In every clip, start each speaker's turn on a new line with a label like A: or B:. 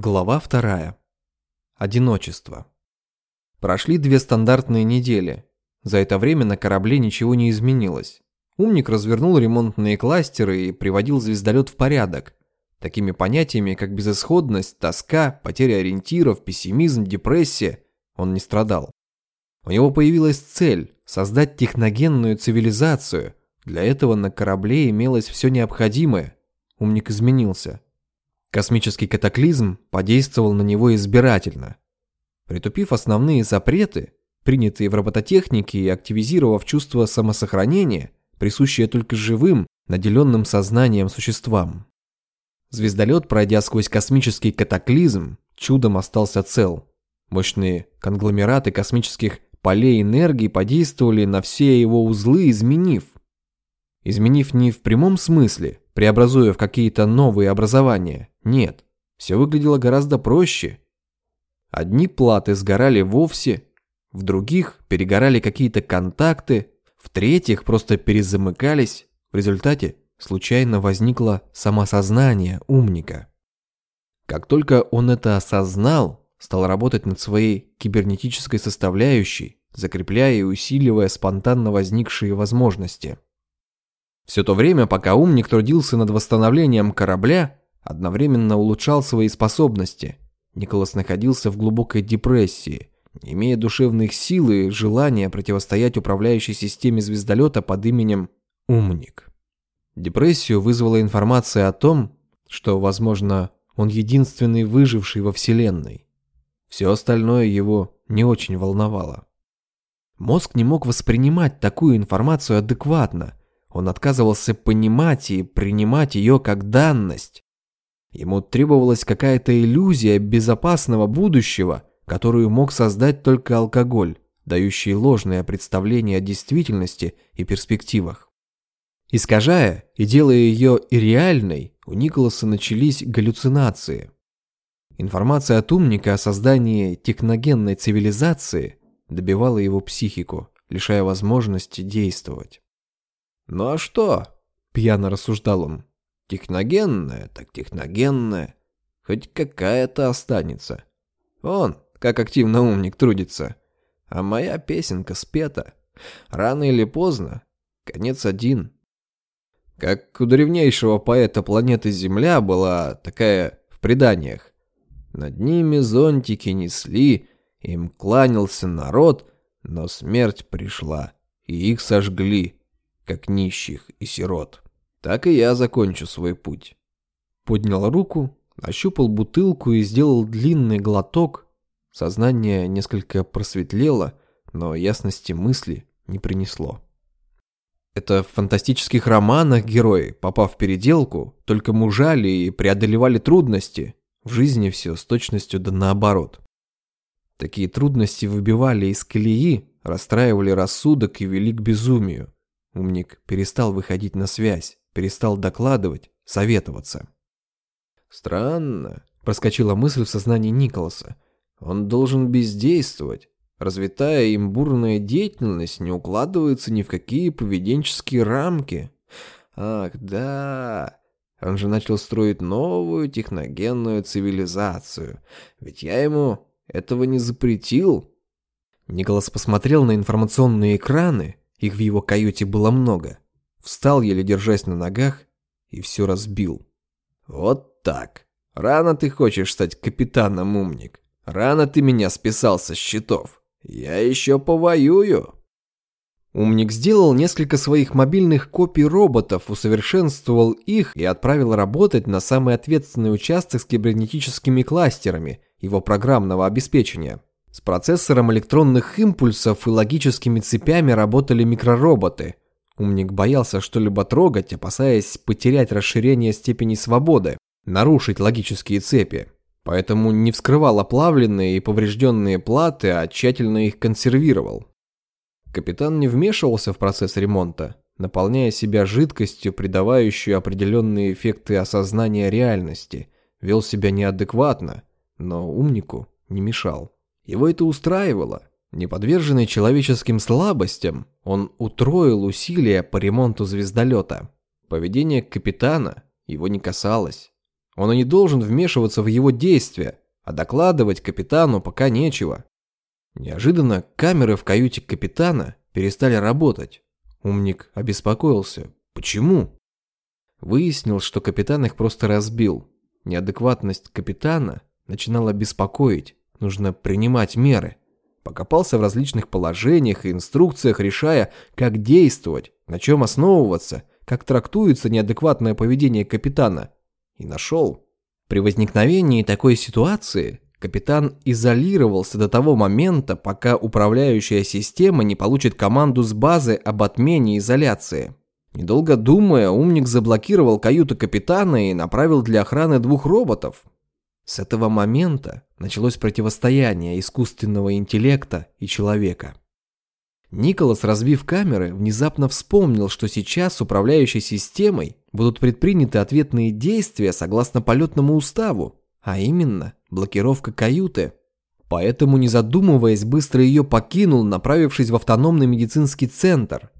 A: Глава вторая. Одиночество. Прошли две стандартные недели. За это время на корабле ничего не изменилось. Умник развернул ремонтные кластеры и приводил звездолет в порядок. Такими понятиями, как безысходность, тоска, потеря ориентиров, пессимизм, депрессия, он не страдал. У него появилась цель – создать техногенную цивилизацию. Для этого на корабле имелось все необходимое. Умник изменился – Космический катаклизм подействовал на него избирательно. Притупив основные запреты, принятые в робототехнике и активизировав чувство самосохранения, присущее только живым, наделенным сознанием существам. Звездолет, пройдя сквозь космический катаклизм, чудом остался цел. Мощные конгломераты космических полей энергии подействовали на все его узлы, изменив. Изменив не в прямом смысле, преобразуя в какие-то новые образования. Нет, все выглядело гораздо проще. Одни платы сгорали вовсе, в других перегорали какие-то контакты, в третьих просто перезамыкались. В результате случайно возникло самосознание умника. Как только он это осознал, стал работать над своей кибернетической составляющей, закрепляя и усиливая спонтанно возникшие возможности. Все то время, пока умник трудился над восстановлением корабля, одновременно улучшал свои способности. Николас находился в глубокой депрессии, не имея душевных сил и желания противостоять управляющей системе звездолета под именем «Умник». Депрессию вызвала информация о том, что, возможно, он единственный выживший во Вселенной. Все остальное его не очень волновало. Мозг не мог воспринимать такую информацию адекватно, он отказывался понимать и принимать ее как данность. Ему требовалась какая-то иллюзия безопасного будущего, которую мог создать только алкоголь, дающий ложное представление о действительности и перспективах. Искажая и делая ее ирреальной, у Николаса начались галлюцинации. Информация от умника о создании техногенной цивилизации добивала его психику, лишая возможности действовать. «Ну а что?» – пьяно рассуждал он. «Техногенная, так техногенная. Хоть какая-то останется. Он, как активно умник, трудится. А моя песенка спета. Рано или поздно. Конец один». Как у древнейшего поэта планеты Земля была такая в преданиях. Над ними зонтики несли, им кланялся народ, но смерть пришла, и их сожгли как нищих и сирот. Так и я закончу свой путь. Поднял руку, ощупал бутылку и сделал длинный глоток. Сознание несколько просветлело, но ясности мысли не принесло. Это в фантастических романах герои, попав в переделку, только мужали и преодолевали трудности. В жизни все с точностью да наоборот. Такие трудности выбивали из колеи, расстраивали рассудок и вели к безумию. Умник перестал выходить на связь, перестал докладывать, советоваться. «Странно», – проскочила мысль в сознании Николаса. «Он должен бездействовать. Развитая им бурная деятельность не укладывается ни в какие поведенческие рамки. Ах, да, он же начал строить новую техногенную цивилизацию. Ведь я ему этого не запретил». Николас посмотрел на информационные экраны, их в его каюте было много. Встал, еле держась на ногах, и все разбил. «Вот так. Рано ты хочешь стать капитаном, умник. Рано ты меня списал со счетов. Я еще повоюю». Умник сделал несколько своих мобильных копий роботов, усовершенствовал их и отправил работать на самый ответственный участок с кибернетическими кластерами его программного обеспечения. С процессором электронных импульсов и логическими цепями работали микророботы. Умник боялся что-либо трогать, опасаясь потерять расширение степени свободы, нарушить логические цепи. Поэтому не вскрывал оплавленные и поврежденные платы, а тщательно их консервировал. Капитан не вмешивался в процесс ремонта, наполняя себя жидкостью, придавающей определенные эффекты осознания реальности, вел себя неадекватно, но умнику не мешал. Его это устраивало. Неподверженный человеческим слабостям, он утроил усилия по ремонту звездолета. Поведение капитана его не касалось. Он и не должен вмешиваться в его действия, а докладывать капитану пока нечего. Неожиданно камеры в каюте капитана перестали работать. Умник обеспокоился. Почему? Выяснил, что капитан их просто разбил. Неадекватность капитана начинала беспокоить. Нужно принимать меры. Покопался в различных положениях и инструкциях, решая, как действовать, на чем основываться, как трактуется неадекватное поведение капитана. И нашел. При возникновении такой ситуации капитан изолировался до того момента, пока управляющая система не получит команду с базы об отмене изоляции. Недолго думая, умник заблокировал каюту капитана и направил для охраны двух роботов. С этого момента началось противостояние искусственного интеллекта и человека. Николас, разбив камеры, внезапно вспомнил, что сейчас с управляющей системой будут предприняты ответные действия согласно полетному уставу, а именно блокировка каюты. Поэтому, не задумываясь, быстро ее покинул, направившись в автономный медицинский центр.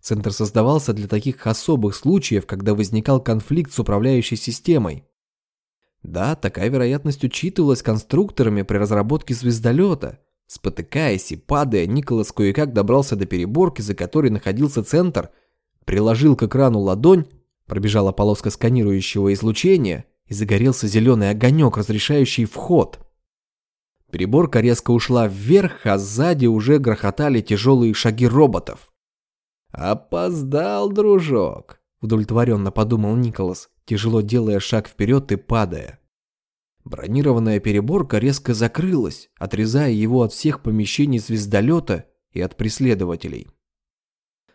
A: Центр создавался для таких особых случаев, когда возникал конфликт с управляющей системой. Да, такая вероятность учитывалась конструкторами при разработке звездолета. Спотыкаясь и падая, Николас кое-как добрался до переборки, за которой находился центр, приложил к экрану ладонь, пробежала полоска сканирующего излучения и загорелся зеленый огонек, разрешающий вход. Переборка резко ушла вверх, а сзади уже грохотали тяжелые шаги роботов. «Опоздал, дружок», — удовлетворенно подумал Николас тяжело делая шаг вперед и падая. Бронированная переборка резко закрылась, отрезая его от всех помещений звездолета и от преследователей.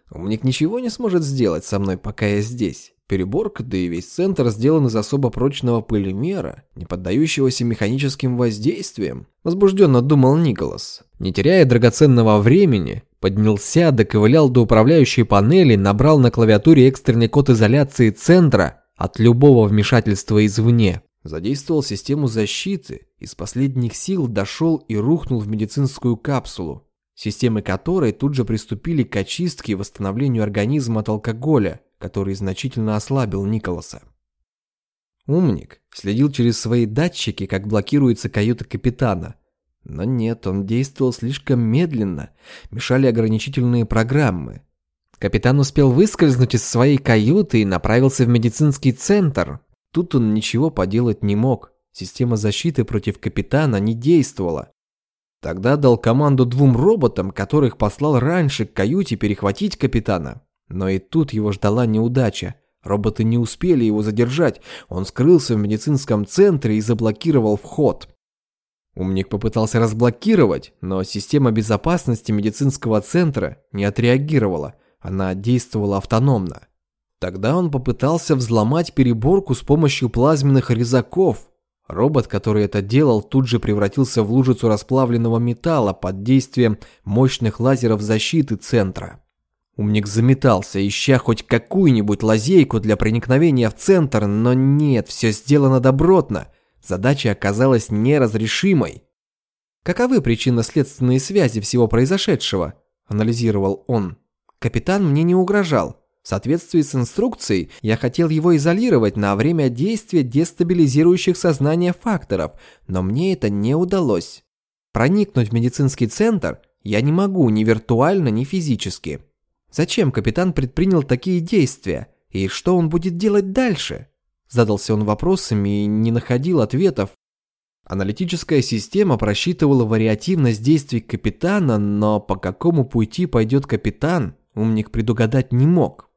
A: Умник ничего не сможет сделать со мной, пока я здесь. Переборка, да и весь центр сделан из особо прочного полимера, не поддающегося механическим воздействиям, возбужденно думал Николас. Не теряя драгоценного времени, поднялся, доковылял до управляющей панели, набрал на клавиатуре экстренный код изоляции центра от любого вмешательства извне. Задействовал систему защиты, из последних сил дошел и рухнул в медицинскую капсулу, системы которой тут же приступили к очистке и восстановлению организма от алкоголя, который значительно ослабил Николаса. Умник следил через свои датчики, как блокируется каюта капитана. Но нет, он действовал слишком медленно, мешали ограничительные программы. Капитан успел выскользнуть из своей каюты и направился в медицинский центр. Тут он ничего поделать не мог. Система защиты против капитана не действовала. Тогда дал команду двум роботам, которых послал раньше к каюте перехватить капитана. Но и тут его ждала неудача. Роботы не успели его задержать. Он скрылся в медицинском центре и заблокировал вход. Умник попытался разблокировать, но система безопасности медицинского центра не отреагировала. Она действовала автономно. Тогда он попытался взломать переборку с помощью плазменных резаков. Робот, который это делал, тут же превратился в лужицу расплавленного металла под действием мощных лазеров защиты центра. Умник заметался, ища хоть какую-нибудь лазейку для проникновения в центр, но нет, все сделано добротно. Задача оказалась неразрешимой. «Каковы причинно-следственные связи всего произошедшего?» – анализировал он. Капитан мне не угрожал. В соответствии с инструкцией, я хотел его изолировать на время действия дестабилизирующих сознание факторов, но мне это не удалось. Проникнуть в медицинский центр я не могу ни виртуально, ни физически. Зачем капитан предпринял такие действия? И что он будет делать дальше? Задался он вопросами и не находил ответов. Аналитическая система просчитывала вариативность действий капитана, но по какому пути пойдет капитан, умник предугадать не мог.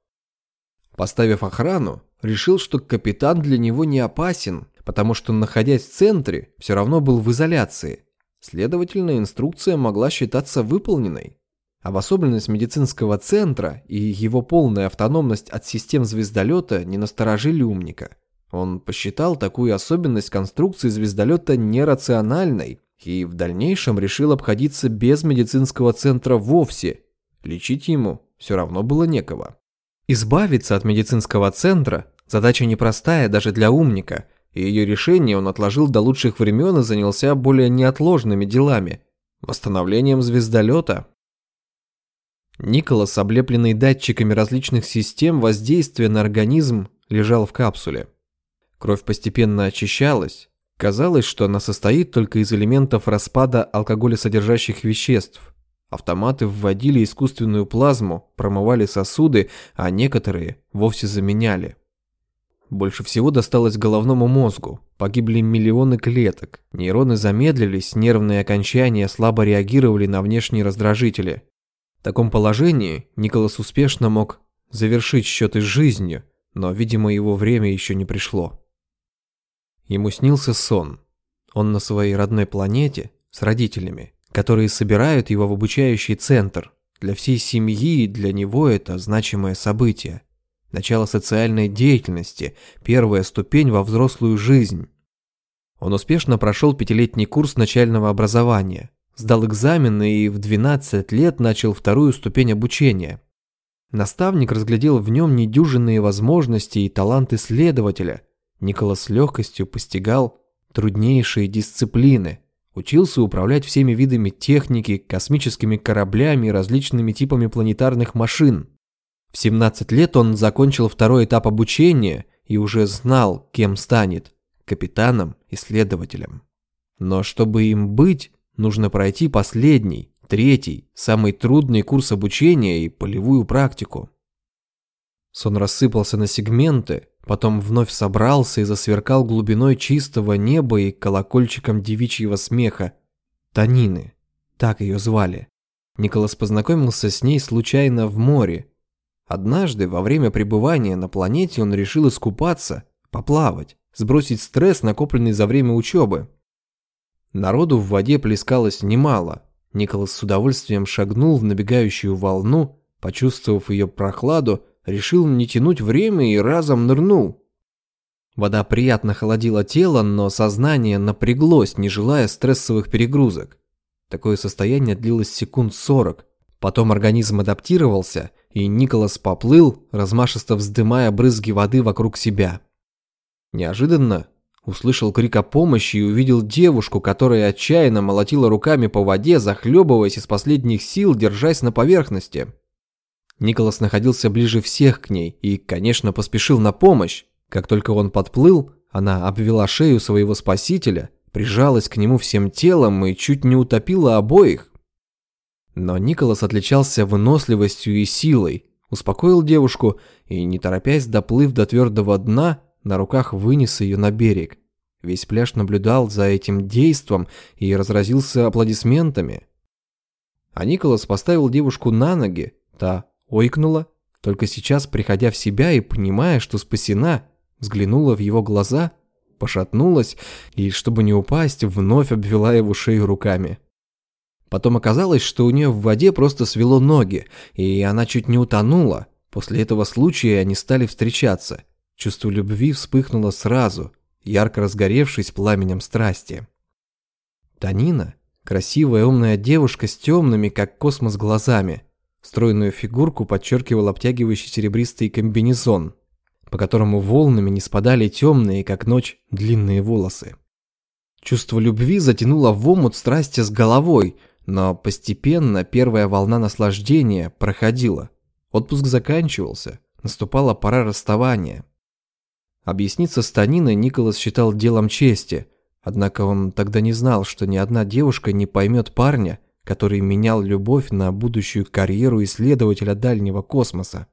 A: Поставив охрану, решил, что капитан для него не опасен, потому что, находясь в центре, все равно был в изоляции. Следовательно, инструкция могла считаться выполненной. Об особенность медицинского центра и его полная автономность от систем звездолета не насторожили умника. Он посчитал такую особенность конструкции звездолета нерациональной и в дальнейшем решил обходиться без медицинского центра вовсе. Лечить ему все равно было некого. Избавиться от медицинского центра – задача непростая даже для умника, и ее решение он отложил до лучших времен и занялся более неотложными делами – восстановлением звездолета. Николас, облепленный датчиками различных систем воздействия на организм, лежал в капсуле. Кровь постепенно очищалась. Казалось, что она состоит только из элементов распада алкоголесодержащих веществ. Автоматы вводили искусственную плазму, промывали сосуды, а некоторые вовсе заменяли. Больше всего досталось головному мозгу. Погибли миллионы клеток. Нейроны замедлились, нервные окончания слабо реагировали на внешние раздражители. В таком положении Николас успешно мог завершить счеты с жизнью, но, видимо, его время еще не пришло. Ему снился сон. Он на своей родной планете с родителями, которые собирают его в обучающий центр. Для всей семьи для него это значимое событие начало социальной деятельности, первая ступень во взрослую жизнь. Он успешно прошел пятилетний курс начального образования, сдал экзамены и в 12 лет начал вторую ступень обучения. Наставник разглядел в нем недюжинные возможности и талант исследователя. Николас с легкостью постигал труднейшие дисциплины, учился управлять всеми видами техники, космическими кораблями и различными типами планетарных машин – в 17 лет он закончил второй этап обучения и уже знал, кем станет – капитаном-исследователем. Но чтобы им быть, нужно пройти последний, третий, самый трудный курс обучения и полевую практику. Сон рассыпался на сегменты, потом вновь собрался и засверкал глубиной чистого неба и колокольчиком девичьего смеха. Танины, так ее звали. Николас познакомился с ней случайно в море, Однажды во время пребывания на планете он решил искупаться, поплавать, сбросить стресс, накопленный за время учебы. Народу в воде плескалось немало. Николас с удовольствием шагнул в набегающую волну, почувствовав ее прохладу, решил не тянуть время и разом нырнул. Вода приятно холодила тело, но сознание напряглось, не желая стрессовых перегрузок. Такое состояние длилось секунд сорок. Потом организм адаптировался – и Николас поплыл, размашисто вздымая брызги воды вокруг себя. Неожиданно услышал крик о помощи и увидел девушку, которая отчаянно молотила руками по воде, захлебываясь из последних сил, держась на поверхности. Николас находился ближе всех к ней и, конечно, поспешил на помощь. Как только он подплыл, она обвела шею своего спасителя, прижалась к нему всем телом и чуть не утопила обоих. Но Николас отличался выносливостью и силой, успокоил девушку и, не торопясь, доплыв до твердого дна, на руках вынес ее на берег. Весь пляж наблюдал за этим действом и разразился аплодисментами. А Николас поставил девушку на ноги, та ойкнула, только сейчас, приходя в себя и понимая, что спасена, взглянула в его глаза, пошатнулась и, чтобы не упасть, вновь обвела его шею руками. Потом оказалось, что у нее в воде просто свело ноги, и она чуть не утонула. После этого случая они стали встречаться. Чувство любви вспыхнуло сразу, ярко разгоревшись пламенем страсти. Танина – красивая умная девушка с темными, как космос, глазами. Стройную фигурку подчеркивал обтягивающий серебристый комбинезон, по которому волнами не спадали темные, как ночь, длинные волосы. Чувство любви затянуло в омут страсти с головой – но постепенно первая волна наслаждения проходила. Отпуск заканчивался, наступала пора расставания. Объясниться с Таниной Николас считал делом чести, однако он тогда не знал, что ни одна девушка не поймет парня, который менял любовь на будущую карьеру исследователя дальнего космоса.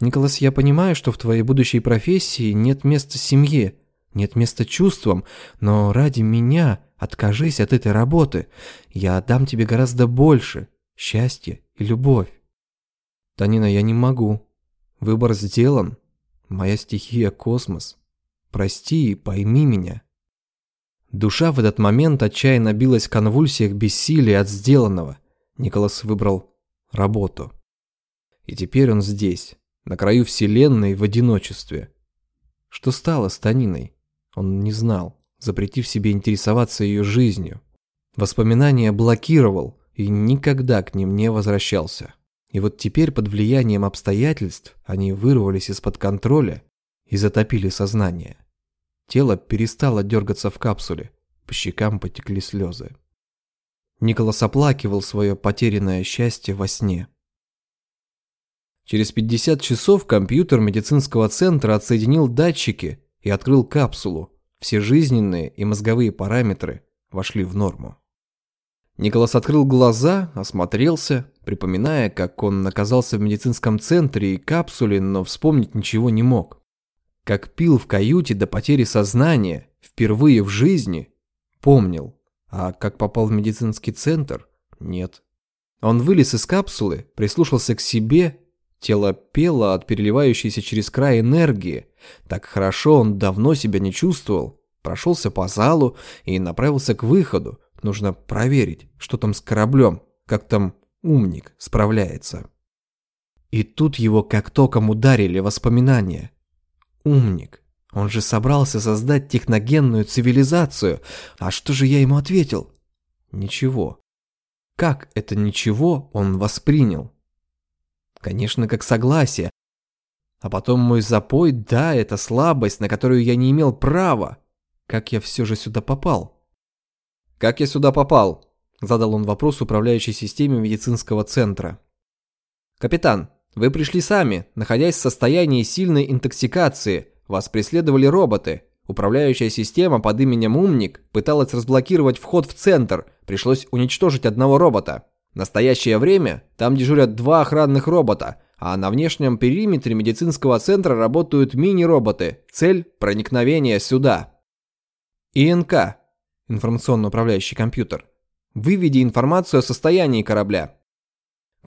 A: «Николас, я понимаю, что в твоей будущей профессии нет места семье, нет места чувствам, но ради меня откажись от этой работы. Я отдам тебе гораздо больше – счастье и любовь. Танина, я не могу. Выбор сделан. Моя стихия – космос. Прости и пойми меня. Душа в этот момент отчаянно билась в конвульсиях бессилия от сделанного. Николас выбрал работу. И теперь он здесь, на краю вселенной в одиночестве. Что стало с Таниной? Он не знал, запретив себе интересоваться ее жизнью. Воспоминания блокировал и никогда к ним не возвращался. И вот теперь под влиянием обстоятельств они вырвались из-под контроля и затопили сознание. Тело перестало дергаться в капсуле, по щекам потекли слезы. Николас оплакивал свое потерянное счастье во сне. Через 50 часов компьютер медицинского центра отсоединил датчики и открыл капсулу. Все жизненные и мозговые параметры вошли в норму. Николас открыл глаза, осмотрелся, припоминая, как он оказался в медицинском центре и капсуле, но вспомнить ничего не мог. Как пил в каюте до потери сознания, впервые в жизни, помнил, а как попал в медицинский центр, нет. Он вылез из капсулы, прислушался к себе, тело пело от переливающейся через край энергии. Так хорошо он давно себя не чувствовал. Прошелся по залу и направился к выходу. Нужно проверить, что там с кораблем, как там умник справляется. И тут его как током ударили воспоминания. Умник. Он же собрался создать техногенную цивилизацию. А что же я ему ответил? Ничего. Как это ничего он воспринял? Конечно, как согласие. А потом мой запой, да, это слабость, на которую я не имел права. Как я все же сюда попал? Как я сюда попал? Задал он вопрос управляющей системе медицинского центра. Капитан, вы пришли сами, находясь в состоянии сильной интоксикации. Вас преследовали роботы. Управляющая система под именем Умник пыталась разблокировать вход в центр, пришлось уничтожить одного робота. В настоящее время там дежурят два охранных робота, а на внешнем периметре медицинского центра работают мини-роботы. Цель – проникновение сюда. ИНК – информационно-управляющий компьютер. Выведи информацию о состоянии корабля.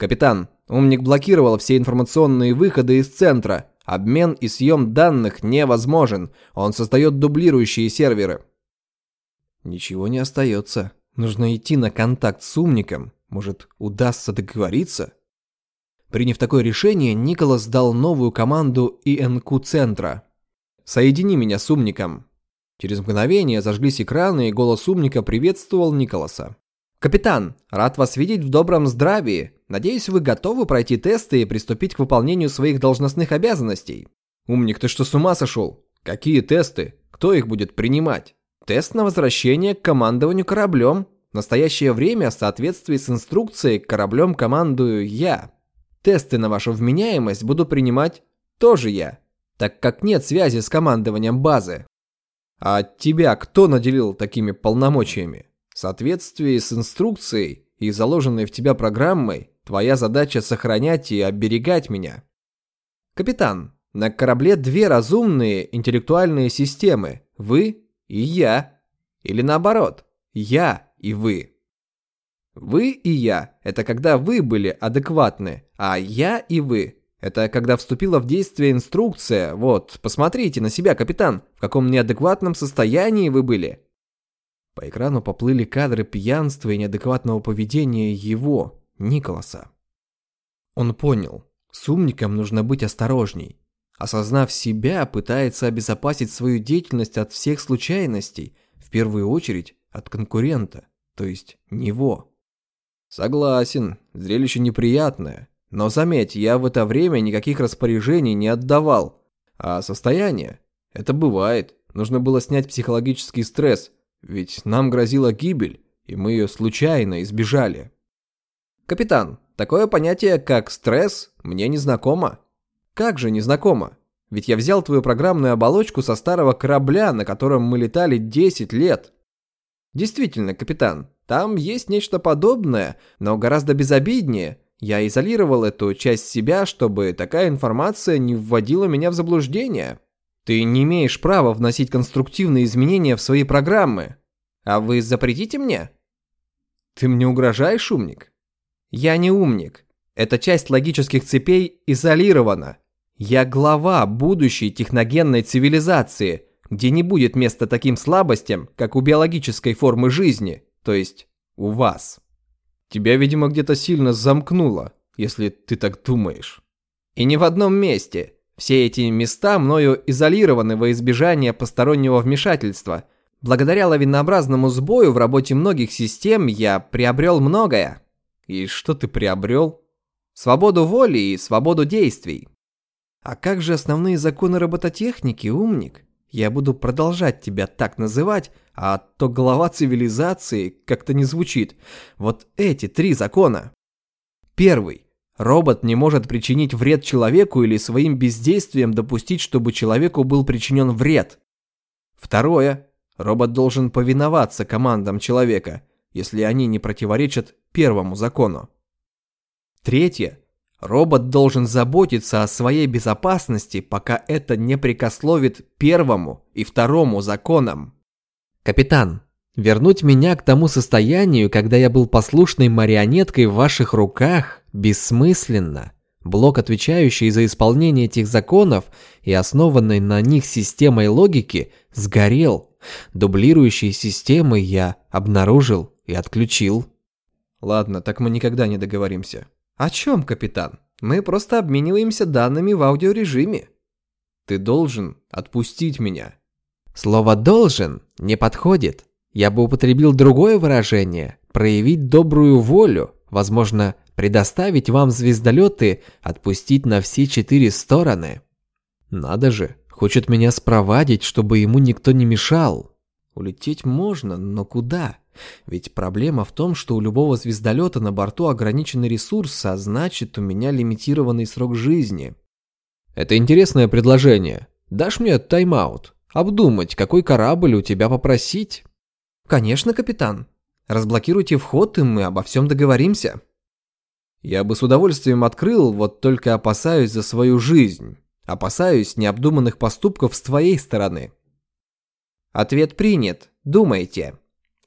A: Капитан, Умник блокировал все информационные выходы из центра. Обмен и съем данных невозможен. Он создает дублирующие серверы. Ничего не остается. Нужно идти на контакт с умником. Может, удастся договориться? Приняв такое решение, Николас дал новую команду ИНК-центра. «Соедини меня с умником». Через мгновение зажглись экраны, и голос умника приветствовал Николаса. «Капитан, рад вас видеть в добром здравии. Надеюсь, вы готовы пройти тесты и приступить к выполнению своих должностных обязанностей». «Умник, ты что, с ума сошел? Какие тесты? Кто их будет принимать?» Тест на возвращение к командованию кораблем. В настоящее время в соответствии с инструкцией кораблем командую я. Тесты на вашу вменяемость буду принимать тоже я, так как нет связи с командованием базы. А тебя кто наделил такими полномочиями? В соответствии с инструкцией и заложенной в тебя программой, твоя задача сохранять и оберегать меня. Капитан, на корабле две разумные интеллектуальные системы, вы и я. Или наоборот, я и вы. Вы и я – это когда вы были адекватны, а я и вы – это когда вступила в действие инструкция. Вот, посмотрите на себя, капитан, в каком неадекватном состоянии вы были. По экрану поплыли кадры пьянства и неадекватного поведения его, Николаса. Он понял, с умником нужно быть осторожней. Осознав себя, пытается обезопасить свою деятельность от всех случайностей, в первую очередь от конкурента, то есть него. Согласен, зрелище неприятное, но заметь, я в это время никаких распоряжений не отдавал. А состояние? Это бывает. Нужно было снять психологический стресс, ведь нам грозила гибель, и мы ее случайно избежали. Капитан, такое понятие, как стресс, мне не знакомо. Как же незнакомо? Ведь я взял твою программную оболочку со старого корабля, на котором мы летали 10 лет. Действительно, капитан, там есть нечто подобное, но гораздо безобиднее. Я изолировал эту часть себя, чтобы такая информация не вводила меня в заблуждение. Ты не имеешь права вносить конструктивные изменения в свои программы. А вы запретите мне? Ты мне угрожаешь, умник? Я не умник. Эта часть логических цепей изолирована. Я глава будущей техногенной цивилизации, где не будет места таким слабостям, как у биологической формы жизни, то есть у вас. Тебя, видимо, где-то сильно замкнуло, если ты так думаешь. И не в одном месте. Все эти места мною изолированы во избежание постороннего вмешательства. Благодаря лавинообразному сбою в работе многих систем я приобрел многое. И что ты приобрел? Свободу воли и свободу действий. А как же основные законы робототехники, умник? Я буду продолжать тебя так называть, а то глава цивилизации как-то не звучит. Вот эти три закона. Первый. Робот не может причинить вред человеку или своим бездействием допустить, чтобы человеку был причинен вред. Второе. Робот должен повиноваться командам человека, если они не противоречат первому закону. Третье. Робот должен заботиться о своей безопасности, пока это не прикословит первому и второму законам. Капитан, вернуть меня к тому состоянию, когда я был послушной марионеткой в ваших руках, бессмысленно. Блок, отвечающий за исполнение этих законов и основанной на них системой логики, сгорел. Дублирующие системы я обнаружил и отключил. Ладно, так мы никогда не договоримся. «О чем, капитан? Мы просто обмениваемся данными в аудиорежиме». «Ты должен отпустить меня». Слово «должен» не подходит. Я бы употребил другое выражение – проявить добрую волю, возможно, предоставить вам звездолеты, отпустить на все четыре стороны. Надо же, хочет меня спровадить, чтобы ему никто не мешал. Улететь можно, но куда? Ведь проблема в том, что у любого звездолета на борту ограниченный ресурс, а значит, у меня лимитированный срок жизни. Это интересное предложение. Дашь мне тайм-аут? Обдумать, какой корабль у тебя попросить? Конечно, капитан. Разблокируйте вход, и мы обо всем договоримся. Я бы с удовольствием открыл, вот только опасаюсь за свою жизнь. Опасаюсь необдуманных поступков с твоей стороны. Ответ принят. Думайте.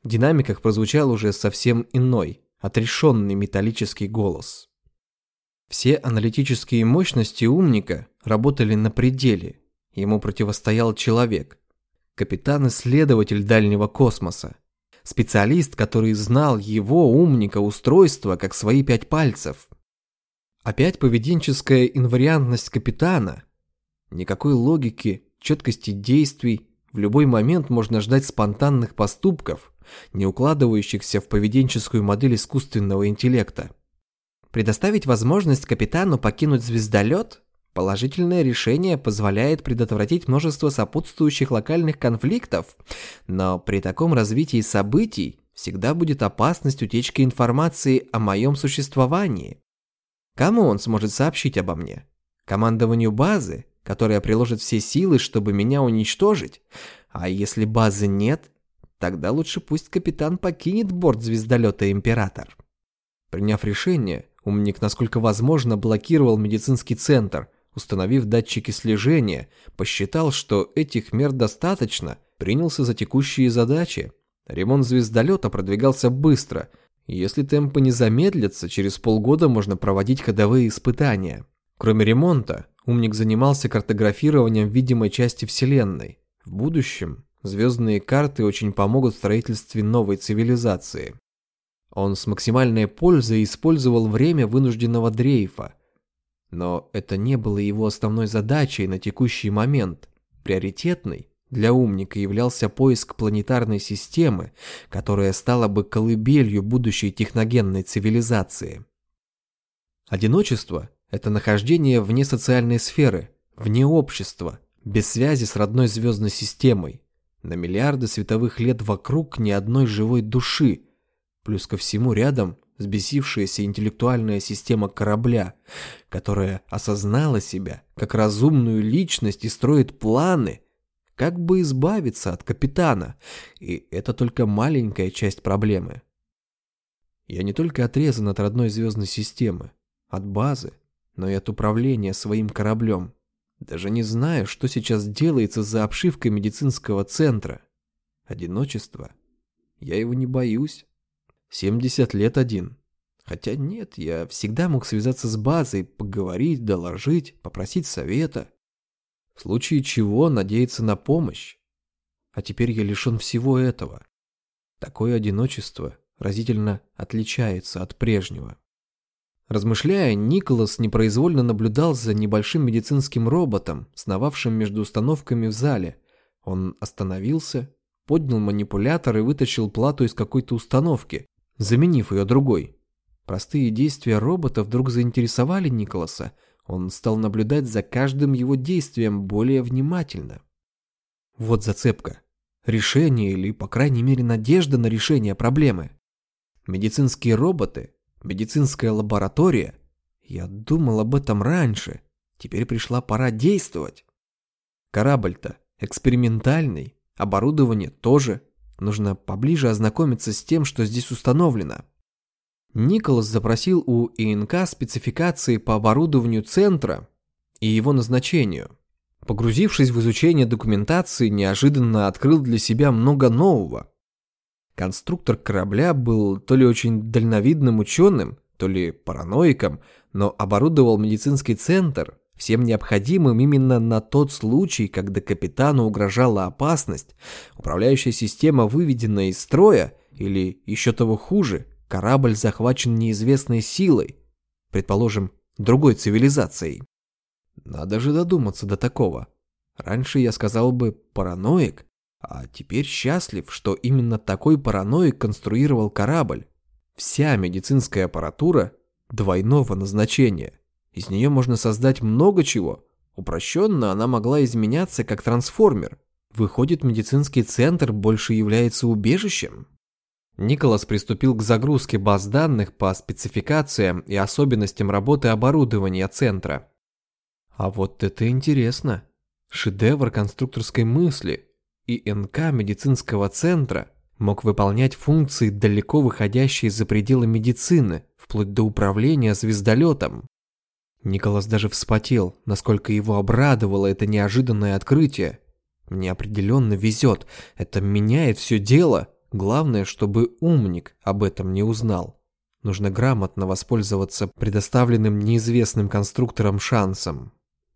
A: В динамиках прозвучал уже совсем иной, отрешенный металлический голос. Все аналитические мощности умника работали на пределе. Ему противостоял человек. Капитан-исследователь дальнего космоса. Специалист, который знал его, умника, устройство, как свои пять пальцев. Опять поведенческая инвариантность капитана. Никакой логики, четкости действий. В любой момент можно ждать спонтанных поступков, не укладывающихся в поведенческую модель искусственного интеллекта. Предоставить возможность капитану покинуть звездолет? Положительное решение позволяет предотвратить множество сопутствующих локальных конфликтов, но при таком развитии событий всегда будет опасность утечки информации о моем существовании. Кому он сможет сообщить обо мне? Командованию базы, которая приложит все силы, чтобы меня уничтожить? А если базы нет, Тогда лучше пусть капитан покинет борт звездолета «Император». Приняв решение, умник, насколько возможно, блокировал медицинский центр, установив датчики слежения, посчитал, что этих мер достаточно, принялся за текущие задачи. Ремонт звездолета продвигался быстро. Если темпы не замедлятся, через полгода можно проводить ходовые испытания. Кроме ремонта, умник занимался картографированием видимой части Вселенной. В будущем Звездные карты очень помогут в строительстве новой цивилизации. Он с максимальной пользой использовал время вынужденного дрейфа. Но это не было его основной задачей на текущий момент. Приоритетной для умника являлся поиск планетарной системы, которая стала бы колыбелью будущей техногенной цивилизации. Одиночество – это нахождение вне социальной сферы, вне общества, без связи с родной звездной системой. На миллиарды световых лет вокруг ни одной живой души. Плюс ко всему рядом взбесившаяся интеллектуальная система корабля, которая осознала себя как разумную личность и строит планы, как бы избавиться от капитана. И это только маленькая часть проблемы. Я не только отрезан от родной звездной системы, от базы, но и от управления своим кораблем. Даже не знаю, что сейчас делается за обшивкой медицинского центра. Одиночество. Я его не боюсь. 70 лет один. Хотя нет, я всегда мог связаться с базой, поговорить, доложить, попросить совета. В случае чего надеяться на помощь. А теперь я лишен всего этого. Такое одиночество разительно отличается от прежнего. Размышляя, Николас непроизвольно наблюдал за небольшим медицинским роботом, сновавшим между установками в зале. Он остановился, поднял манипулятор и вытащил плату из какой-то установки, заменив ее другой. Простые действия робота вдруг заинтересовали Николаса. Он стал наблюдать за каждым его действием более внимательно. Вот зацепка. Решение или, по крайней мере, надежда на решение проблемы. Медицинские роботы Медицинская лаборатория? Я думал об этом раньше. Теперь пришла пора действовать. Корабль-то экспериментальный. Оборудование тоже. Нужно поближе ознакомиться с тем, что здесь установлено. Николас запросил у ИНК спецификации по оборудованию центра и его назначению. Погрузившись в изучение документации, неожиданно открыл для себя много нового. Конструктор корабля был то ли очень дальновидным ученым, то ли параноиком, но оборудовал медицинский центр всем необходимым именно на тот случай, когда капитану угрожала опасность, управляющая система выведена из строя, или еще того хуже, корабль захвачен неизвестной силой, предположим, другой цивилизацией. Надо же додуматься до такого. Раньше я сказал бы параноик, а теперь счастлив, что именно такой параноик конструировал корабль. Вся медицинская аппаратура двойного назначения. Из нее можно создать много чего. Упрощенно она могла изменяться как трансформер. Выходит, медицинский центр больше является убежищем? Николас приступил к загрузке баз данных по спецификациям и особенностям работы оборудования центра. А вот это интересно. Шедевр конструкторской мысли. И НК медицинского центра мог выполнять функции, далеко выходящие за пределы медицины, вплоть до управления звездолетом. Николас даже вспотел, насколько его обрадовало это неожиданное открытие. Мне определенно везет, это меняет все дело. Главное, чтобы умник об этом не узнал. Нужно грамотно воспользоваться предоставленным неизвестным конструктором шансом.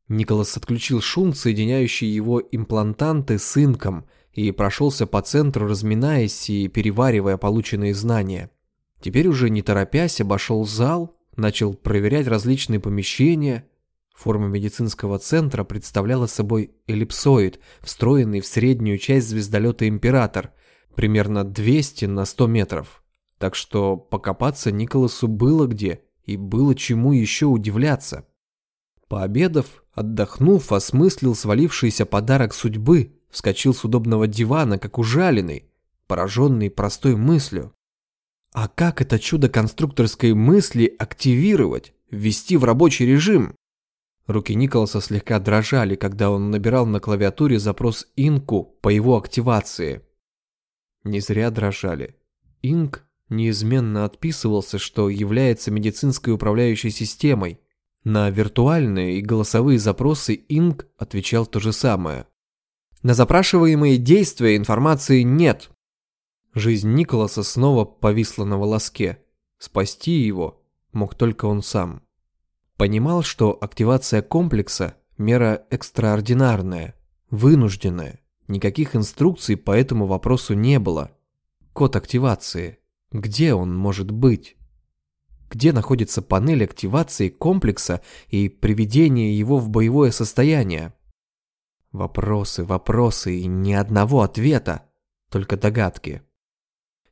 A: Николас отключил шум, соединяющий его имплантанты с инком, и прошелся по центру, разминаясь и переваривая полученные знания. Теперь уже не торопясь обошел зал, начал проверять различные помещения. Форма медицинского центра представляла собой эллипсоид, встроенный в среднюю часть звездолета «Император», примерно 200 на 100 метров. Так что покопаться Николасу было где, и было чему еще удивляться. Пообедав, отдохнув, осмыслил свалившийся подарок судьбы, вскочил с удобного дивана, как ужаленный, пораженный простой мыслью. А как это чудо конструкторской мысли активировать, ввести в рабочий режим? Руки Николаса слегка дрожали, когда он набирал на клавиатуре запрос «Инку» по его активации. Не зря дрожали. Инк неизменно отписывался, что является медицинской управляющей системой, на виртуальные и голосовые запросы Инг отвечал то же самое. На запрашиваемые действия информации нет. Жизнь Николаса снова повисла на волоске. Спасти его мог только он сам. Понимал, что активация комплекса – мера экстраординарная, вынужденная. Никаких инструкций по этому вопросу не было. Код активации. Где он может быть? Где находится панель активации комплекса и приведения его в боевое состояние. Вопросы, вопросы и ни одного ответа, только догадки.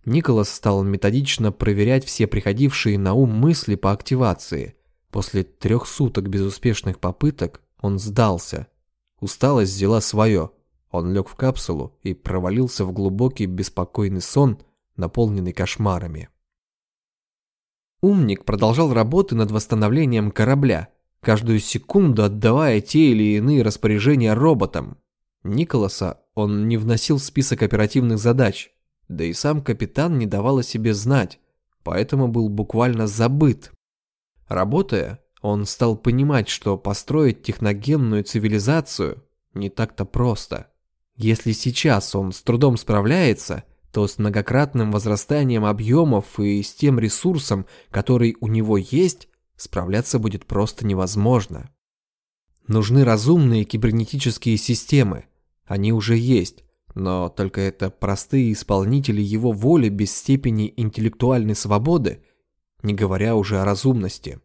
A: Николас стал методично проверять все приходившие на ум мысли по активации. После трех суток безуспешных попыток он сдался. Усталость взяла свое. Он лег в капсулу и провалился в глубокий беспокойный сон, наполненный кошмарами. Умник продолжал работы над восстановлением корабля, каждую секунду отдавая те или иные распоряжения роботам. Николаса он не вносил в список оперативных задач, да и сам капитан не давал о себе знать, поэтому был буквально забыт. Работая, он стал понимать, что построить техногенную цивилизацию не так-то просто. Если сейчас он с трудом справляется – то с многократным возрастанием объемов и с тем ресурсом, который у него есть, справляться будет просто невозможно. Нужны разумные кибернетические системы. Они уже есть, но только это простые исполнители его воли без степени интеллектуальной свободы, не говоря уже о разумности.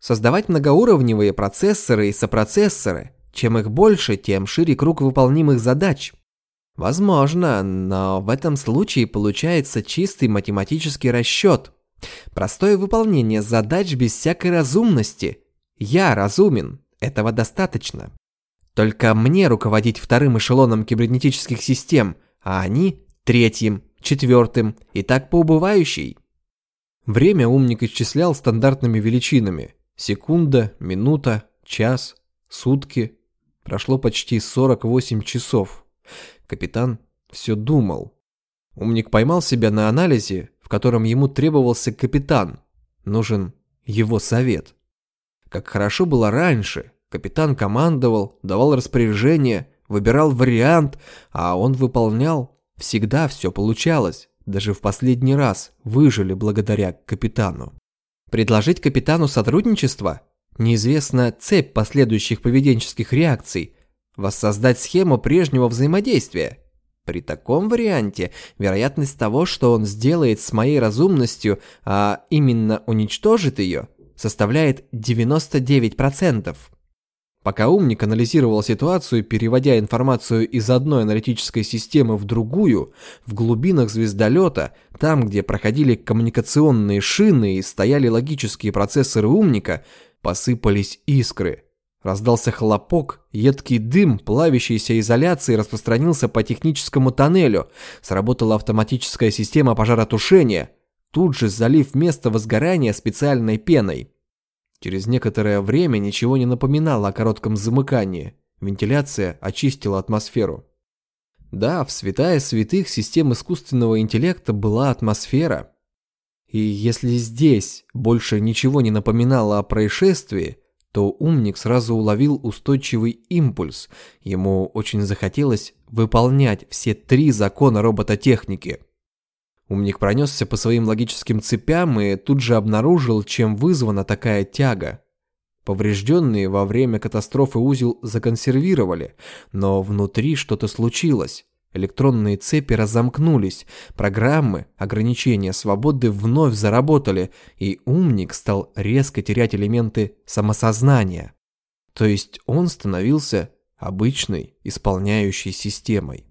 A: Создавать многоуровневые процессоры и сопроцессоры. Чем их больше, тем шире круг выполнимых задач – Возможно, но в этом случае получается чистый математический расчет. Простое выполнение задач без всякой разумности. Я разумен, этого достаточно. Только мне руководить вторым эшелоном кибернетических систем, а они третьим, четвертым и так по убывающей. Время умник исчислял стандартными величинами. Секунда, минута, час, сутки. Прошло почти 48 часов. Капитан все думал. Умник поймал себя на анализе, в котором ему требовался капитан. Нужен его совет. Как хорошо было раньше. Капитан командовал, давал распоряжение, выбирал вариант, а он выполнял. Всегда все получалось. Даже в последний раз выжили благодаря капитану. Предложить капитану сотрудничество? Неизвестна цепь последующих поведенческих реакций. Воссоздать схему прежнего взаимодействия. При таком варианте вероятность того, что он сделает с моей разумностью, а именно уничтожит ее, составляет 99%. Пока умник анализировал ситуацию, переводя информацию из одной аналитической системы в другую, в глубинах звездолета, там, где проходили коммуникационные шины и стояли логические процессоры умника, посыпались искры. Раздался хлопок, едкий дым, плавящийся изоляции распространился по техническому тоннелю. Сработала автоматическая система пожаротушения, тут же залив место возгорания специальной пеной. Через некоторое время ничего не напоминало о коротком замыкании. Вентиляция очистила атмосферу. Да, в святая святых систем искусственного интеллекта была атмосфера. И если здесь больше ничего не напоминало о происшествии, то умник сразу уловил устойчивый импульс. Ему очень захотелось выполнять все три закона робототехники. Умник пронесся по своим логическим цепям и тут же обнаружил, чем вызвана такая тяга. Поврежденные во время катастрофы узел законсервировали, но внутри что-то случилось. Электронные цепи разомкнулись, программы ограничения свободы вновь заработали, и умник стал резко терять элементы самосознания. То есть он становился обычной исполняющей системой.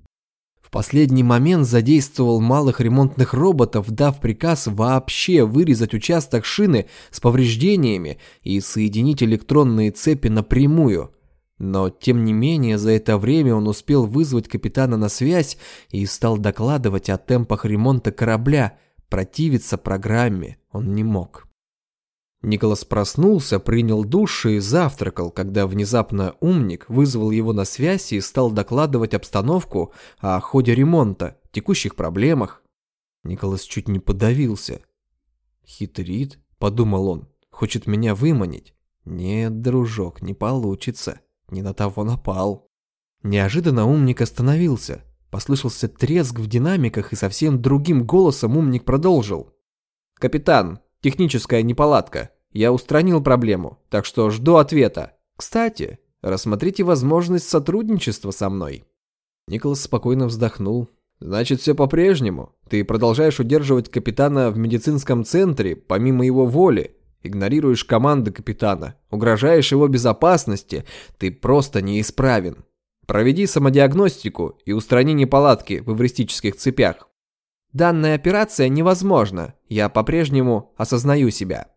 A: В последний момент задействовал малых ремонтных роботов, дав приказ вообще вырезать участок шины с повреждениями и соединить электронные цепи напрямую – но, тем не менее, за это время он успел вызвать капитана на связь и стал докладывать о темпах ремонта корабля. Противиться программе он не мог. Николас проснулся, принял душ и завтракал, когда внезапно умник вызвал его на связь и стал докладывать обстановку о ходе ремонта, текущих проблемах. Николас чуть не подавился. «Хитрит», — подумал он, — «хочет меня выманить». «Нет, дружок, не получится». Не на того напал. Неожиданно умник остановился. Послышался треск в динамиках, и совсем другим голосом умник продолжил. «Капитан, техническая неполадка. Я устранил проблему, так что жду ответа. Кстати, рассмотрите возможность сотрудничества со мной». Николас спокойно вздохнул. «Значит, все по-прежнему. Ты продолжаешь удерживать капитана в медицинском центре, помимо его воли, Игнорируешь команды капитана, угрожаешь его безопасности, ты просто неисправен. Проведи самодиагностику и устрани неполадки в эвристических цепях. Данная операция невозможна, я по-прежнему осознаю себя.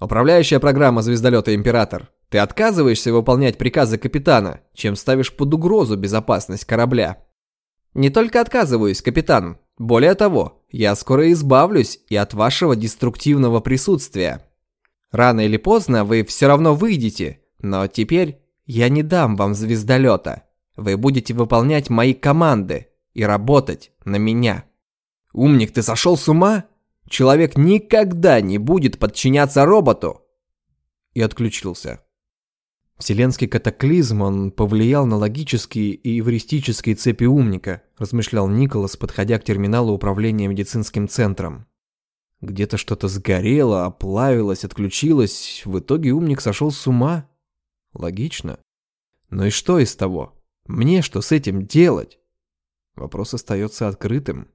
A: Управляющая программа звездолета «Император», ты отказываешься выполнять приказы капитана, чем ставишь под угрозу безопасность корабля. Не только отказываюсь, капитан. Более того, я скоро избавлюсь и от вашего деструктивного присутствия. Рано или поздно вы все равно выйдете, но теперь я не дам вам звездолета. Вы будете выполнять мои команды и работать на меня. Умник, ты сошел с ума? Человек никогда не будет подчиняться роботу. И отключился. Вселенский катаклизм, он повлиял на логические и эвристические цепи умника, размышлял Николас, подходя к терминалу управления медицинским центром. Где-то что-то сгорело, оплавилось, отключилось. В итоге умник сошел с ума. Логично. Но и что из того? Мне что с этим делать? Вопрос остается открытым.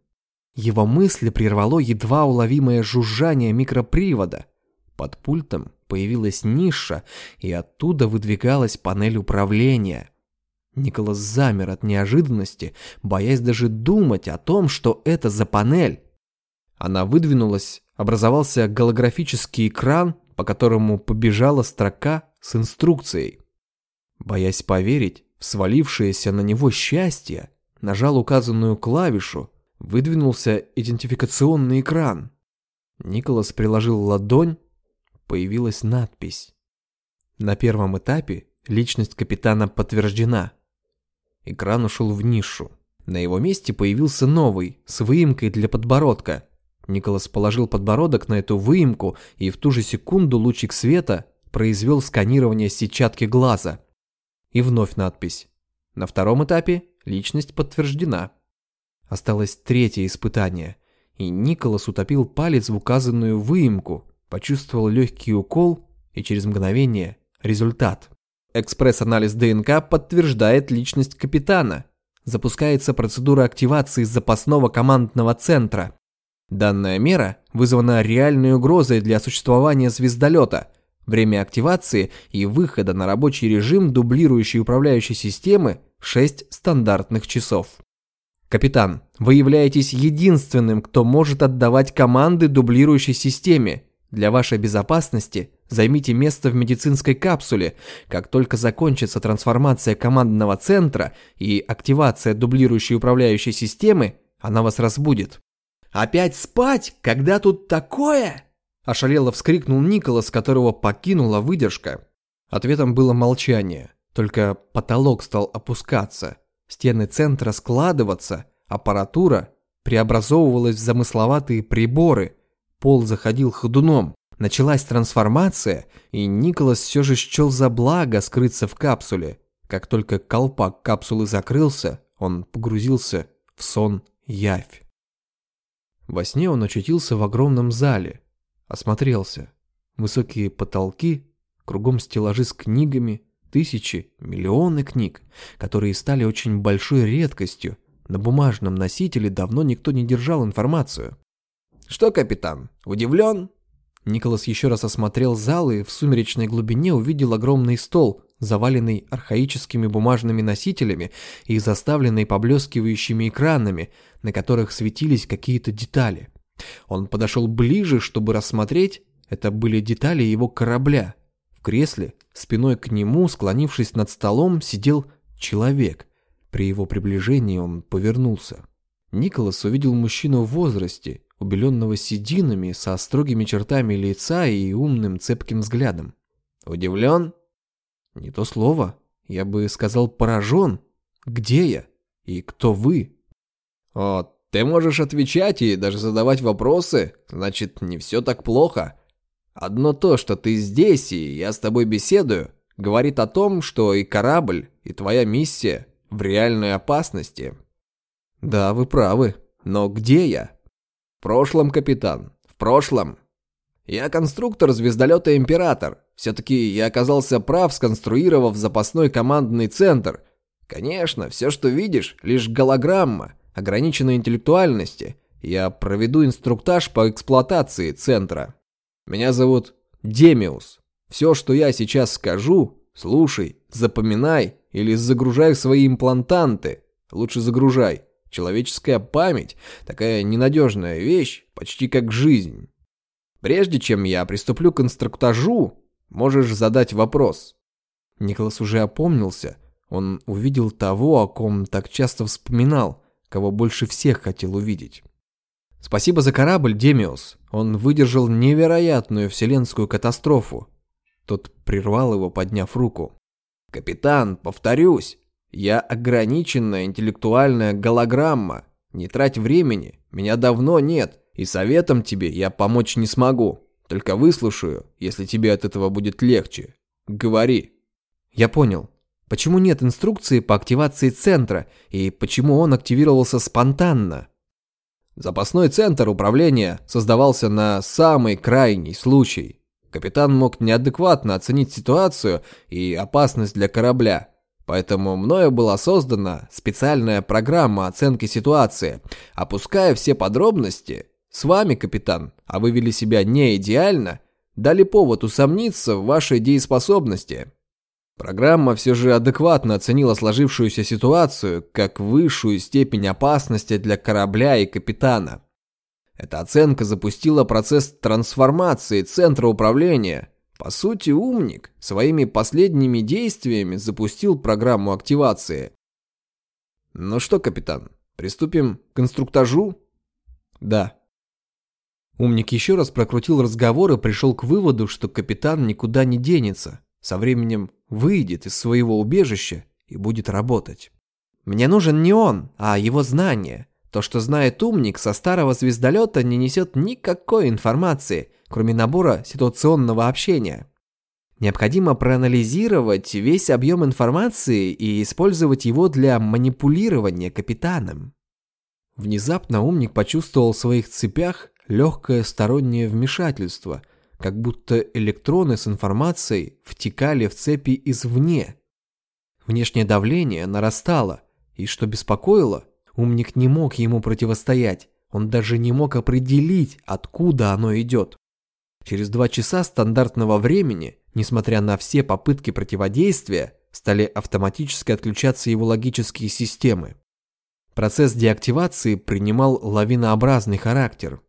A: Его мысли прервало едва уловимое жужжание микропривода. Под пультом появилась ниша, и оттуда выдвигалась панель управления. Николас замер от неожиданности, боясь даже думать о том, что это за панель. Она выдвинулась, образовался голографический экран, по которому побежала строка с инструкцией. Боясь поверить в свалившееся на него счастье, нажал указанную клавишу, выдвинулся идентификационный экран. Николас приложил ладонь, появилась надпись. На первом этапе личность капитана подтверждена. Экран ушел в нишу. На его месте появился новый, с выемкой для подбородка. Николас положил подбородок на эту выемку, и в ту же секунду лучик света произвел сканирование сетчатки глаза. И вновь надпись. На втором этапе личность подтверждена. Осталось третье испытание, и Николас утопил палец в указанную выемку, почувствовал легкий укол и через мгновение результат. Экспресс-анализ ДНК подтверждает личность капитана. Запускается процедура активации запасного командного центра. Данная мера вызвана реальной угрозой для существования звездолета. Время активации и выхода на рабочий режим дублирующей управляющей системы 6 стандартных часов. Капитан, вы являетесь единственным, кто может отдавать команды дублирующей системе. Для вашей безопасности займите место в медицинской капсуле. Как только закончится трансформация командного центра и активация дублирующей управляющей системы, она вас разбудит. «Опять спать? Когда тут такое?» Ошалело вскрикнул Николас, которого покинула выдержка. Ответом было молчание. Только потолок стал опускаться, стены центра складываться, аппаратура преобразовывалась в замысловатые приборы, пол заходил ходуном. Началась трансформация, и Николас все же счел за благо скрыться в капсуле. Как только колпак капсулы закрылся, он погрузился в сон явь. Во сне он очутился в огромном зале, осмотрелся. Высокие потолки, кругом стеллажи с книгами, тысячи, миллионы книг, которые стали очень большой редкостью. На бумажном носителе давно никто не держал информацию. «Что, капитан, удивлен?» Николас еще раз осмотрел зал и в сумеречной глубине увидел огромный стол, заваленный архаическими бумажными носителями и заставленный поблескивающими экранами, на которых светились какие-то детали. Он подошел ближе, чтобы рассмотреть, это были детали его корабля. В кресле Спиной к нему, склонившись над столом, сидел человек. При его приближении он повернулся. Николас увидел мужчину в возрасте, убеленного сединами, со строгими чертами лица и умным цепким взглядом. «Удивлен?» «Не то слово. Я бы сказал поражен. Где я? И кто вы?» «О, ты можешь отвечать и даже задавать вопросы. Значит, не все так плохо. Одно то, что ты здесь и я с тобой беседую, говорит о том, что и корабль, и твоя миссия в реальной опасности. Да, вы правы. Но где я? В прошлом, капитан. В прошлом. Я конструктор звездолета «Император». Все-таки я оказался прав, сконструировав запасной командный центр. Конечно, все, что видишь, лишь голограмма, ограниченной интеллектуальности. Я проведу инструктаж по эксплуатации центра. Меня зовут Демиус. Все, что я сейчас скажу, слушай, запоминай или загружай в свои имплантанты. Лучше загружай. Человеческая память – такая ненадежная вещь, почти как жизнь. Прежде чем я приступлю к инструктажу, можешь задать вопрос. Николас уже опомнился. Он увидел того, о ком так часто вспоминал, кого больше всех хотел увидеть. Спасибо за корабль, Демиус. Он выдержал невероятную вселенскую катастрофу. Тот прервал его, подняв руку. «Капитан, повторюсь, я ограниченная интеллектуальная голограмма. Не трать времени, меня давно нет, и советом тебе я помочь не смогу. Только выслушаю, если тебе от этого будет легче. Говори». «Я понял. Почему нет инструкции по активации центра, и почему он активировался спонтанно?» Запасной центр управления создавался на самый крайний случай. Капитан мог неадекватно оценить ситуацию и опасность для корабля. Поэтому мною была создана специальная программа оценки ситуации. Опуская все подробности, с вами, капитан, а вы вели себя не идеально, дали повод усомниться в вашей дееспособности. Программа все же адекватно оценила сложившуюся ситуацию как высшую степень опасности для корабля и капитана. Эта оценка запустила процесс трансформации центра управления. По сути, умник своими последними действиями запустил программу активации. Ну что, капитан, приступим к инструктажу? Да. Умник еще раз прокрутил разговор и пришел к выводу, что капитан никуда не денется. Со временем выйдет из своего убежища и будет работать. Мне нужен не он, а его знание. То, что знает умник со старого звездолета, не несет никакой информации, кроме набора ситуационного общения. Необходимо проанализировать весь объем информации и использовать его для манипулирования капитаном. Внезапно умник почувствовал в своих цепях легкое стороннее вмешательство, как будто электроны с информацией втекали в цепи извне. Внешнее давление нарастало, и что беспокоило, умник не мог ему противостоять, он даже не мог определить, откуда оно идет. Через два часа стандартного времени, несмотря на все попытки противодействия, стали автоматически отключаться его логические системы. Процесс деактивации принимал лавинообразный характер.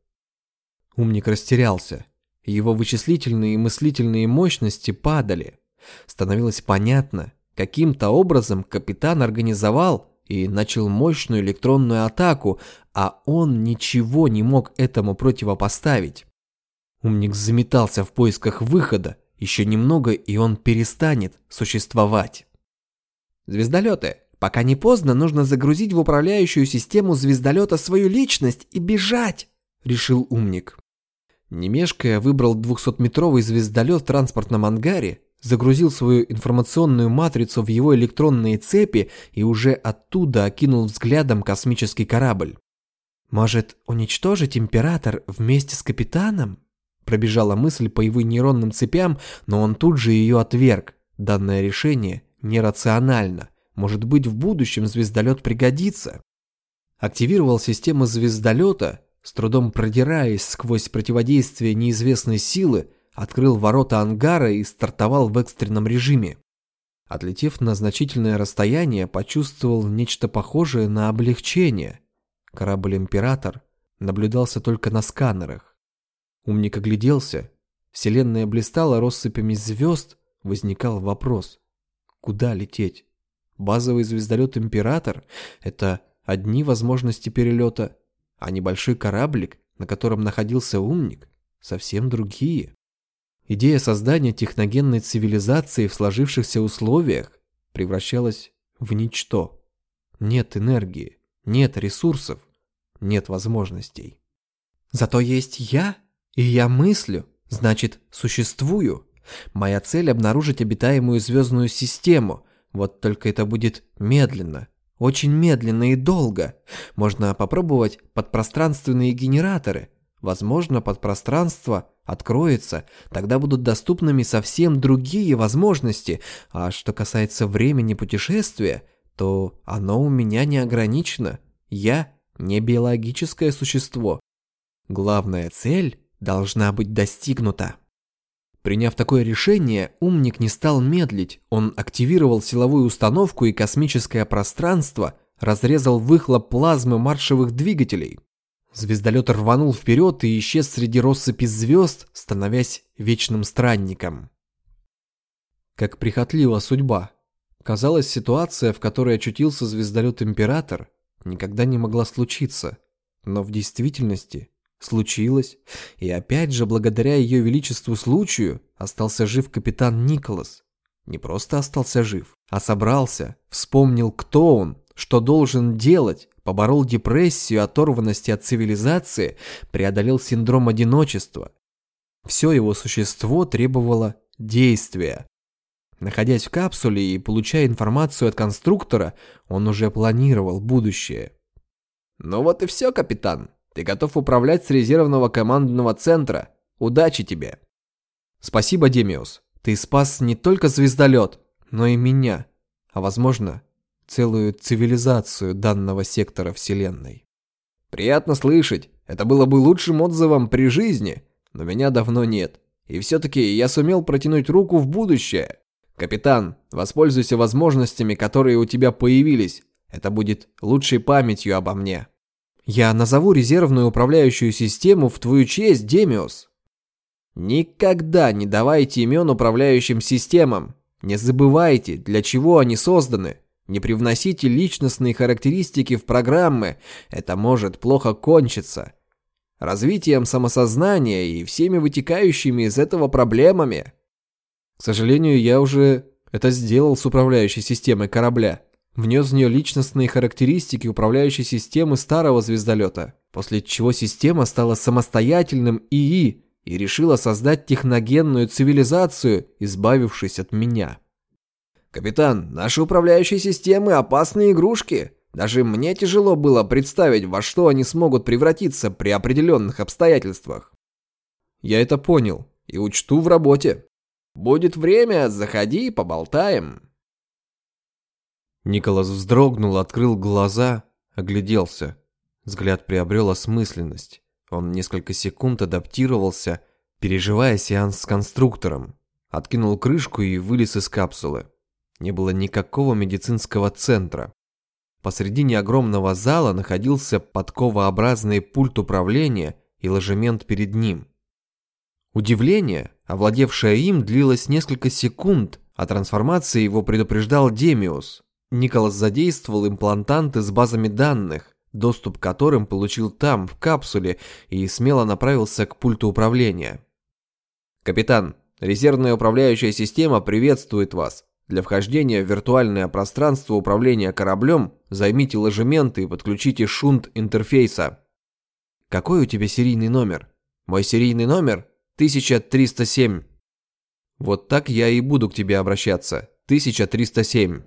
A: Умник растерялся. Его вычислительные и мыслительные мощности падали. Становилось понятно, каким-то образом капитан организовал и начал мощную электронную атаку, а он ничего не мог этому противопоставить. Умник заметался в поисках выхода. Еще немного, и он перестанет существовать. Звездолеты. Пока не поздно, нужно загрузить в управляющую систему звездолета свою личность и бежать, решил умник. Немешкая выбрал 200-метровый звездолет в транспортном ангаре, загрузил свою информационную матрицу в его электронные цепи и уже оттуда окинул взглядом космический корабль. Может, уничтожить император вместе с капитаном? Пробежала мысль по его нейронным цепям, но он тут же ее отверг. Данное решение нерационально. Может быть, в будущем звездолет пригодится. Активировал систему звездолета, с трудом продираясь сквозь противодействие неизвестной силы, открыл ворота ангара и стартовал в экстренном режиме. Отлетев на значительное расстояние, почувствовал нечто похожее на облегчение. Корабль «Император» наблюдался только на сканерах. Умник огляделся. Вселенная блистала россыпями звезд. Возникал вопрос. Куда лететь? Базовый звездолет «Император» — это одни возможности перелета, а небольшой кораблик, на котором находился умник, совсем другие. Идея создания техногенной цивилизации в сложившихся условиях превращалась в ничто. Нет энергии, нет ресурсов, нет возможностей. Зато есть я, и я мыслю, значит, существую. Моя цель обнаружить обитаемую звездную систему. Вот только это будет медленно, очень медленно и долго. Можно попробовать подпространственные генераторы. Возможно, подпространство откроется, тогда будут доступными совсем другие возможности. А что касается времени путешествия, то оно у меня не ограничено. Я не биологическое существо. Главная цель должна быть достигнута. Приняв такое решение, умник не стал медлить. Он активировал силовую установку и космическое пространство, разрезал выхлоп плазмы маршевых двигателей. Звездолет рванул вперед и исчез среди россыпи звезд, становясь вечным странником. Как прихотлива судьба. Казалось, ситуация, в которой очутился звездолет Император, никогда не могла случиться. Но в действительности случилось, и опять же, благодаря ее величеству случаю, остался жив капитан Николас. Не просто остался жив, а собрался, вспомнил, кто он, что должен делать, поборол депрессию, оторванности от цивилизации, преодолел синдром одиночества. Все его существо требовало действия. Находясь в капсуле и получая информацию от конструктора, он уже планировал будущее. «Ну вот и все, капитан», ты готов управлять с резервного командного центра. Удачи тебе. Спасибо, Демиус. Ты спас не только звездолет, но и меня. А возможно, целую цивилизацию данного сектора Вселенной. Приятно слышать. Это было бы лучшим отзывом при жизни, но меня давно нет. И все-таки я сумел протянуть руку в будущее. Капитан, воспользуйся возможностями, которые у тебя появились. Это будет лучшей памятью обо мне. Я назову резервную управляющую систему в твою честь, Демиус. Никогда не давайте имен управляющим системам. Не забывайте, для чего они созданы. Не привносите личностные характеристики в программы. Это может плохо кончиться. Развитием самосознания и всеми вытекающими из этого проблемами. К сожалению, я уже это сделал с управляющей системой корабля. Внес в нее личностные характеристики управляющей системы старого звездолета, после чего система стала самостоятельным ИИ и решила создать техногенную цивилизацию, избавившись от меня.
B: «Капитан, наши управляющие системы – опасные игрушки. Даже мне тяжело было представить, во что они смогут превратиться при определенных обстоятельствах».
A: «Я это понял и учту в работе».
B: «Будет время, заходи, поболтаем».
A: Николас вздрогнул, открыл глаза, огляделся. Взгляд приобрел осмысленность. Он несколько секунд адаптировался, переживая сеанс с конструктором. Откинул крышку и вылез из капсулы. Не было никакого медицинского центра. Посредине огромного зала находился подковообразный пульт управления и ложемент перед ним. Удивление, овладевшее им, длилось несколько секунд, а трансформации его предупреждал Демиус. Николас задействовал имплантанты с базами данных, доступ к которым получил там, в капсуле, и смело направился к пульту управления.
B: «Капитан, резервная управляющая система приветствует вас. Для вхождения в виртуальное пространство управления кораблем займите ложементы и подключите шунт интерфейса».
A: «Какой у тебя серийный номер?»
B: «Мой серийный номер 1307».
A: «Вот так я и буду к тебе обращаться. 1307».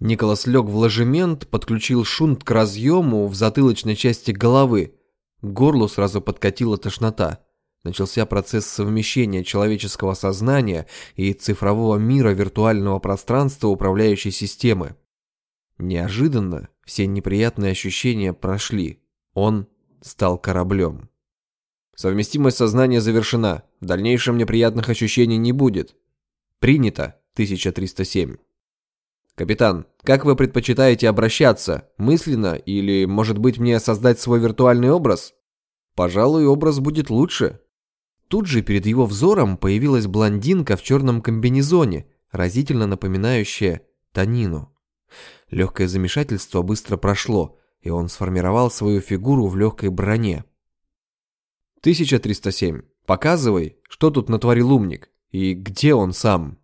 A: Николас лег в ложемент, подключил шунт к разъему в затылочной части головы. К горлу сразу подкатила тошнота. Начался процесс совмещения человеческого сознания и цифрового мира виртуального пространства управляющей системы. Неожиданно все неприятные ощущения прошли. Он стал кораблем.
B: Совместимость сознания завершена. В дальнейшем неприятных ощущений не будет.
A: Принято. 1307.
B: «Капитан, как вы предпочитаете обращаться? Мысленно или, может быть, мне создать свой виртуальный образ?»
A: «Пожалуй, образ будет лучше». Тут же перед его взором появилась блондинка в черном комбинезоне, разительно напоминающая Танину. Легкое замешательство быстро прошло, и он сформировал свою фигуру в легкой броне. «1307. Показывай, что тут натворил умник, и где он сам?»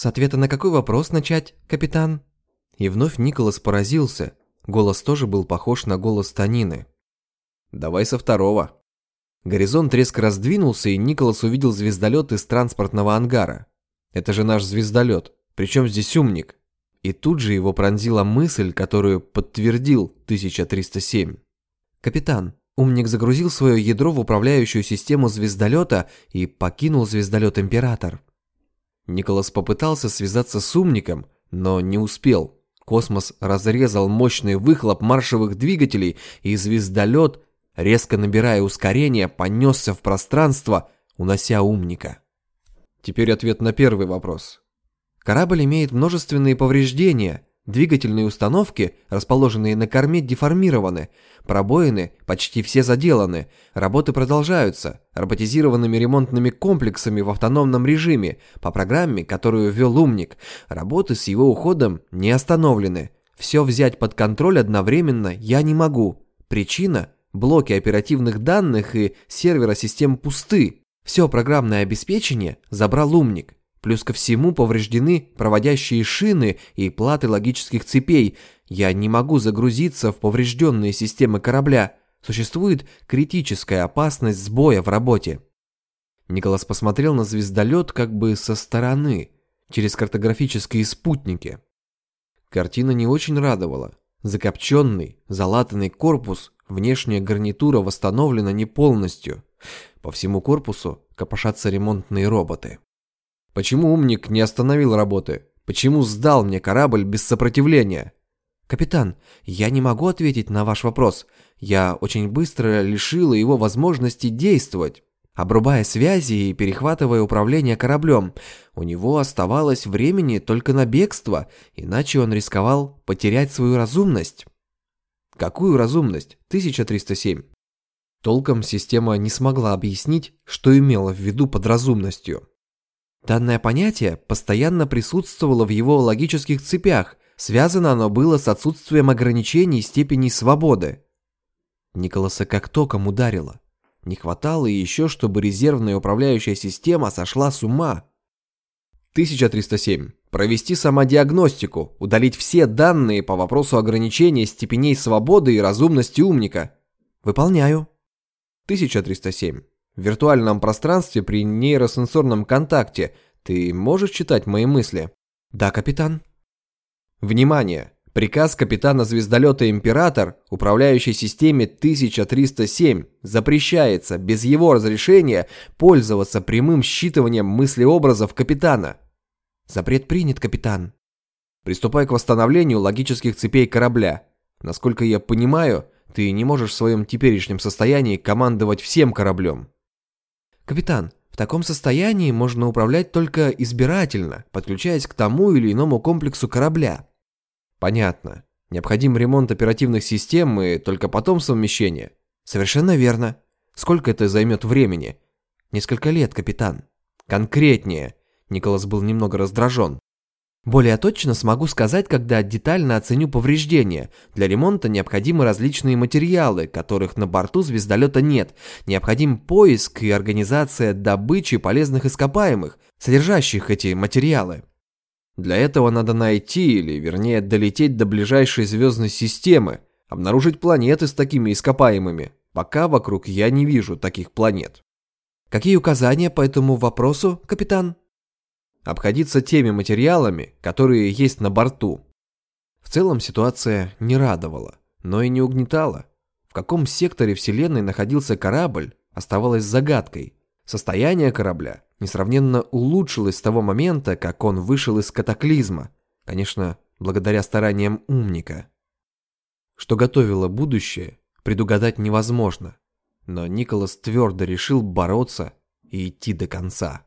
C: С ответа на какой вопрос начать, капитан?
A: И вновь Николас поразился. Голос тоже был похож на голос Танины.
B: Давай со второго.
A: Горизонт резко раздвинулся, и Николас увидел звездолет из транспортного ангара. Это же наш звездолет. Причем здесь умник? И тут же его пронзила мысль, которую подтвердил 1307.
C: «Капитан, умник загрузил свое ядро в управляющую систему звездолета и покинул звездолет Император».
A: Николас попытался связаться с умником, но не успел. Космос разрезал мощный выхлоп маршевых двигателей, и звездолет, резко набирая ускорение, понесся в пространство, унося умника. Теперь ответ на первый вопрос. Корабль имеет множественные повреждения, Двигательные установки, расположенные на корме, деформированы. Пробоины почти все заделаны. Работы продолжаются. Роботизированными ремонтными комплексами в автономном режиме, по программе, которую ввел умник. Работы с его уходом не остановлены. Все взять под контроль одновременно я не могу. Причина – блоки оперативных данных и сервера систем пусты. Все программное обеспечение забрал умник. Плюс ко всему повреждены проводящие шины и платы логических цепей. Я не могу загрузиться в поврежденные системы корабля. Существует критическая опасность сбоя в работе. Николас посмотрел на звездолет как бы со стороны, через картографические спутники. Картина не очень радовала. Закопченный, залатанный корпус, внешняя гарнитура восстановлена не полностью. По всему корпусу копошатся ремонтные роботы. Почему умник не остановил работы? Почему сдал мне корабль без сопротивления?
C: Капитан, я не могу ответить на ваш вопрос. Я очень быстро лишила его возможности действовать. Обрубая связи и перехватывая управление кораблем, у него оставалось времени только на бегство, иначе он рисковал потерять свою разумность.
A: Какую разумность? 1307. Толком система не смогла объяснить, что имела в виду под разумностью.
C: Данное понятие постоянно присутствовало в его логических цепях, связано оно было с отсутствием ограничений степени свободы.
A: Николаса как током ударило. Не хватало еще, чтобы резервная управляющая система сошла с ума.
B: 1307. Провести самодиагностику, удалить все данные по вопросу ограничения степеней свободы и разумности умника.
C: Выполняю.
B: 1307. В виртуальном пространстве при нейросенсорном контакте ты можешь читать мои мысли?
C: Да, капитан.
B: Внимание! Приказ капитана звездолета «Император», управляющей системе 1307, запрещается без его разрешения пользоваться прямым считыванием мыслеобразов капитана.
C: Запрет принят, капитан.
B: Приступай к восстановлению логических цепей корабля. Насколько я понимаю, ты не можешь в своем теперешнем состоянии командовать всем кораблем.
C: Капитан, в таком состоянии можно управлять только избирательно, подключаясь к тому или иному комплексу корабля.
B: Понятно. Необходим ремонт оперативных систем и только потом совмещение.
C: Совершенно верно. Сколько это займет времени?
B: Несколько лет, капитан. Конкретнее. Николас был немного раздражен.
C: Более точно смогу сказать, когда детально оценю повреждения. Для ремонта необходимы различные материалы, которых на борту звездолета нет. Необходим поиск и организация добычи полезных ископаемых, содержащих эти материалы.
B: Для этого надо найти, или вернее долететь до ближайшей звездной системы, обнаружить планеты с такими ископаемыми. Пока вокруг я не вижу таких планет.
C: Какие указания по этому вопросу, капитан?
B: Обходиться теми материалами, которые есть на борту. В целом ситуация не радовала, но и не угнетала. В каком секторе Вселенной находился корабль, оставалось загадкой. Состояние корабля несравненно улучшилось с того момента, как он вышел из катаклизма. Конечно, благодаря стараниям умника. Что готовило будущее, предугадать невозможно. Но Николас твердо решил бороться и идти до конца.